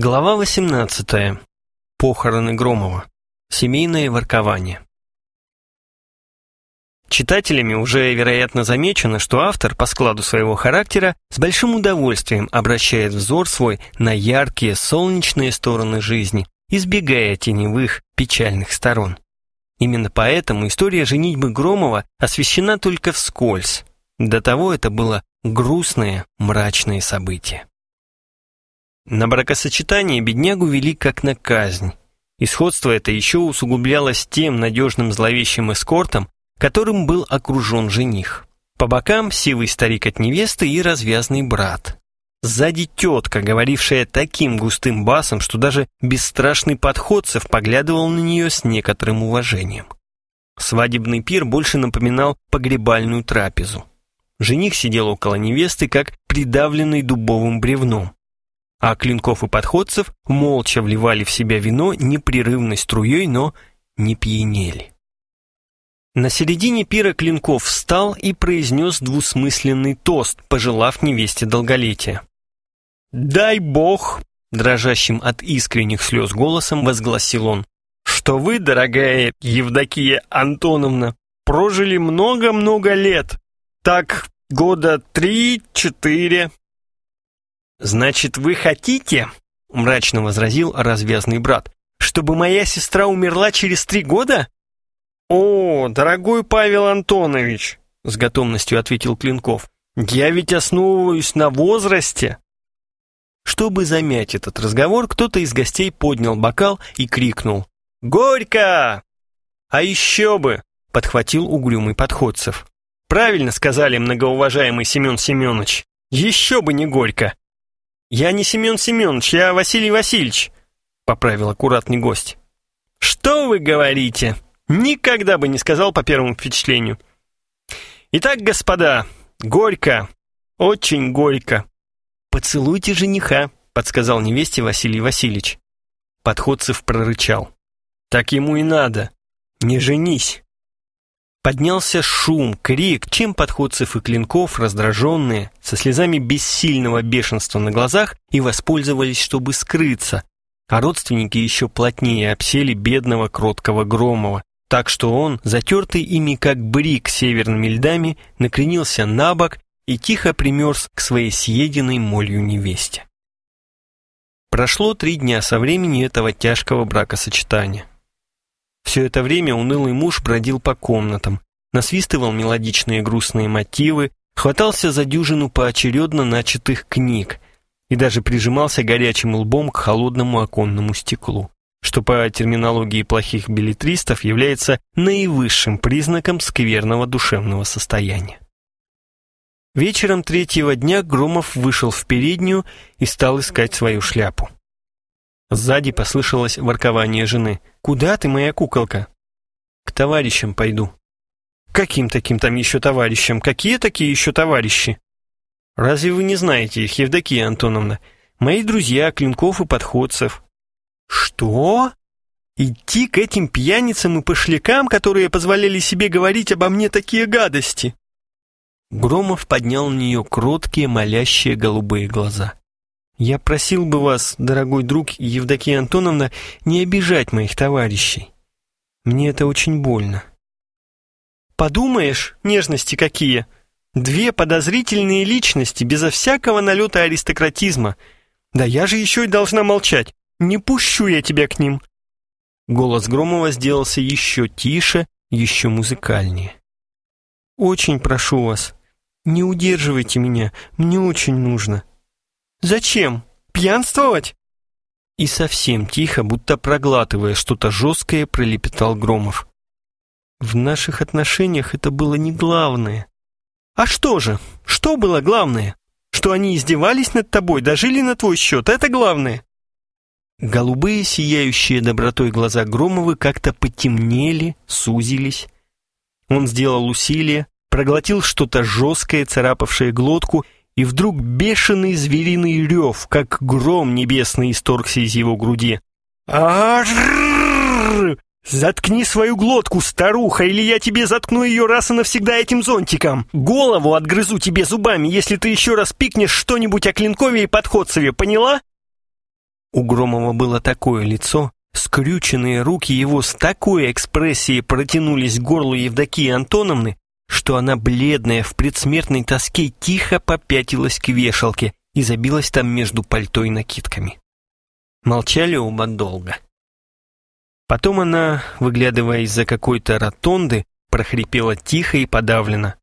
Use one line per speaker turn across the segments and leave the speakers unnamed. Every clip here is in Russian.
Глава 18. Похороны Громова. Семейное воркование. Читателями уже, вероятно, замечено, что автор по складу своего характера с большим удовольствием обращает взор свой на яркие солнечные стороны жизни, избегая теневых, печальных сторон. Именно поэтому история женитьбы Громова освещена только вскользь. До того это было грустное, мрачное событие. На бракосочетание беднягу вели как на казнь. И это еще усугублялось тем надежным зловещим эскортом, которым был окружен жених. По бокам сивый старик от невесты и развязный брат. Сзади тетка, говорившая таким густым басом, что даже бесстрашный подходцев поглядывал на нее с некоторым уважением. Свадебный пир больше напоминал погребальную трапезу. Жених сидел около невесты, как придавленный дубовым бревном а Клинков и Подходцев молча вливали в себя вино непрерывной струей, но не пьянели. На середине пира Клинков встал и произнес двусмысленный тост, пожелав невесте долголетия. «Дай Бог!» — дрожащим от искренних слез голосом возгласил он, «что вы, дорогая Евдокия Антоновна, прожили много-много лет, так года три-четыре, «Значит, вы хотите, — мрачно возразил развязный брат, — чтобы моя сестра умерла через три года?» «О, дорогой Павел Антонович!» — с готовностью ответил Клинков. «Я ведь основываюсь на возрасте!» Чтобы замять этот разговор, кто-то из гостей поднял бокал и крикнул «Горько!» «А еще бы!» — подхватил угрюмый подходцев. «Правильно сказали, многоуважаемый Семен Семенович. Еще бы не горько!» «Я не Семен Семенович, я Василий Васильевич», — поправил аккуратный гость. «Что вы говорите? Никогда бы не сказал по первому впечатлению. Итак, господа, горько, очень горько. Поцелуйте жениха», — подсказал невесте Василий Васильевич. Подходцев прорычал. «Так ему и надо. Не женись». Поднялся шум, крик, чем подходцев и клинков, раздраженные, со слезами бессильного бешенства на глазах, и воспользовались, чтобы скрыться. А родственники еще плотнее обсели бедного кроткого Громова, так что он, затертый ими как брик северными льдами, накренился на бок и тихо примерз к своей съеденной молью невесте. Прошло три дня со времени этого тяжкого бракосочетания. Все это время унылый муж бродил по комнатам, насвистывал мелодичные грустные мотивы, хватался за дюжину поочередно начатых книг и даже прижимался горячим лбом к холодному оконному стеклу, что по терминологии плохих билетристов является наивысшим признаком скверного душевного состояния. Вечером третьего дня Громов вышел в переднюю и стал искать свою шляпу. Сзади послышалось воркование жены. «Куда ты, моя куколка?» «К товарищам пойду». «Каким таким там еще товарищам? Какие такие еще товарищи?» «Разве вы не знаете их, Евдокия Антоновна? Мои друзья, Клинков и Подходцев». «Что? Идти к этим пьяницам и пошлякам, которые позволяли себе говорить обо мне такие гадости?» Громов поднял на нее кроткие, молящие голубые глаза. Я просил бы вас, дорогой друг Евдокия Антоновна, не обижать моих товарищей. Мне это очень больно. Подумаешь, нежности какие. Две подозрительные личности, безо всякого налета аристократизма. Да я же еще и должна молчать. Не пущу я тебя к ним. Голос Громова сделался еще тише, еще музыкальнее. Очень прошу вас, не удерживайте меня, мне очень нужно. Зачем? Пьянствовать?» И совсем тихо, будто проглатывая что-то жесткое, пролепетал Громов. «В наших отношениях это было не главное». «А что же? Что было главное? Что они издевались над тобой, дожили на твой счет, это главное?» Голубые, сияющие добротой глаза Громовы как-то потемнели, сузились. Он сделал усилие, проглотил что-то жесткое, царапавшее глотку, и вдруг бешеный звериный рев, как гром небесный, исторгся из его груди. «Ар! Заткни свою глотку, старуха, или я тебе заткну ее раз и навсегда этим зонтиком. Голову отгрызу тебе зубами, если ты еще раз пикнешь что-нибудь о Клинкове и Подходцеве, поняла?» У Громова было такое лицо, скрюченные руки его с такой экспрессией протянулись к горлу Евдокии Антоновны, что она, бледная, в предсмертной тоске, тихо попятилась к вешалке и забилась там между пальто и накидками. Молчали оба долго. Потом она, выглядывая из-за какой-то ротонды, прохрипела тихо и подавленно.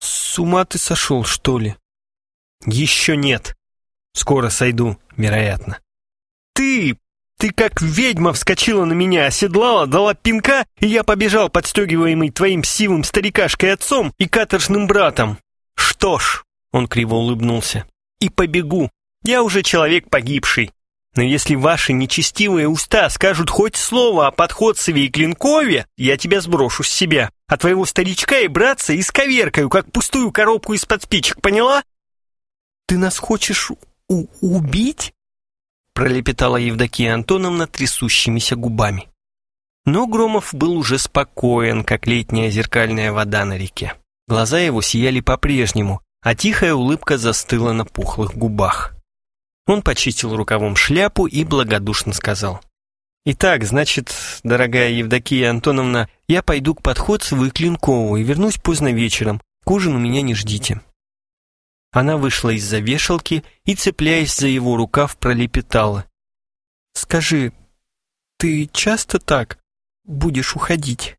«С ума ты сошел, что ли?» «Еще нет. Скоро сойду, вероятно». «Ты! Ты как ведьма вскочила на меня, оседлала, дала пинка, и я побежал, подстегиваемый твоим сивым старикашкой отцом и каторжным братом. Что ж, он криво улыбнулся, и побегу. Я уже человек погибший. Но если ваши нечестивые уста скажут хоть слово о подходцеве и Клинкове, я тебя сброшу с себя, а твоего старичка и братца исковеркаю, как пустую коробку из-под спичек, поняла? Ты нас хочешь убить? Пролепетала Евдокия Антоновна трясущимися губами. Но Громов был уже спокоен, как летняя зеркальная вода на реке. Глаза его сияли по-прежнему, а тихая улыбка застыла на пухлых губах. Он почистил рукавом шляпу и благодушно сказал. «Итак, значит, дорогая Евдокия Антоновна, я пойду к Подходцеву и Клинкову и вернусь поздно вечером. К ужину меня не ждите. Она вышла из-за вешалки и, цепляясь за его рукав, пролепетала. «Скажи, ты часто так будешь уходить?»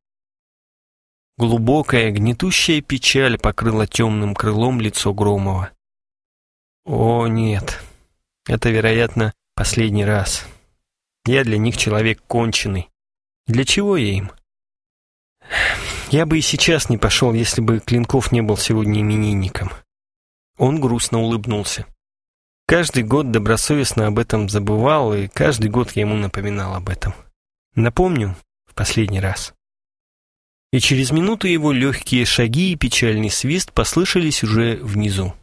Глубокая, гнетущая печаль покрыла темным крылом лицо Громова. «О, нет, это, вероятно, последний раз. Я для них человек конченый. Для чего я им?» Я бы и сейчас не пошел, если бы Клинков не был сегодня именинником. Он грустно улыбнулся. Каждый год добросовестно об этом забывал, и каждый год я ему напоминал об этом. Напомню в последний раз. И через минуту его легкие шаги и печальный свист послышались уже внизу.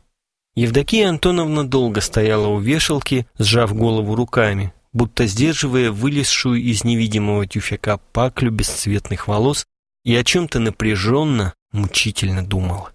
Евдокия Антоновна долго стояла у вешалки, сжав голову руками, будто сдерживая вылезшую из невидимого тюфяка паклю бесцветных волос и о чем-то напряженно, мучительно думала.